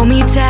Hold me tight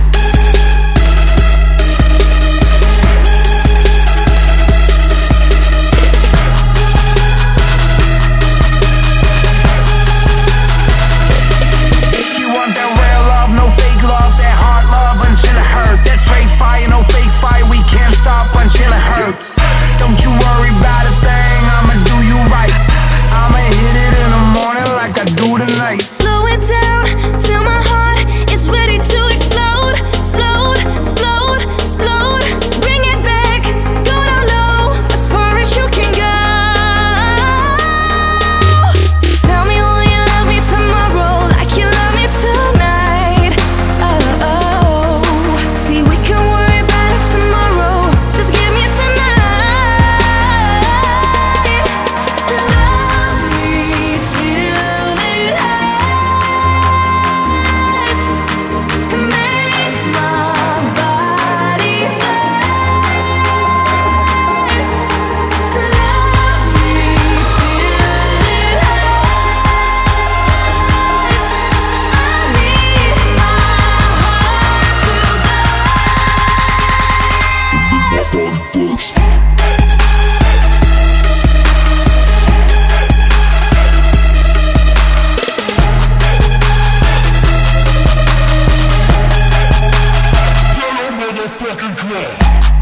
Secret.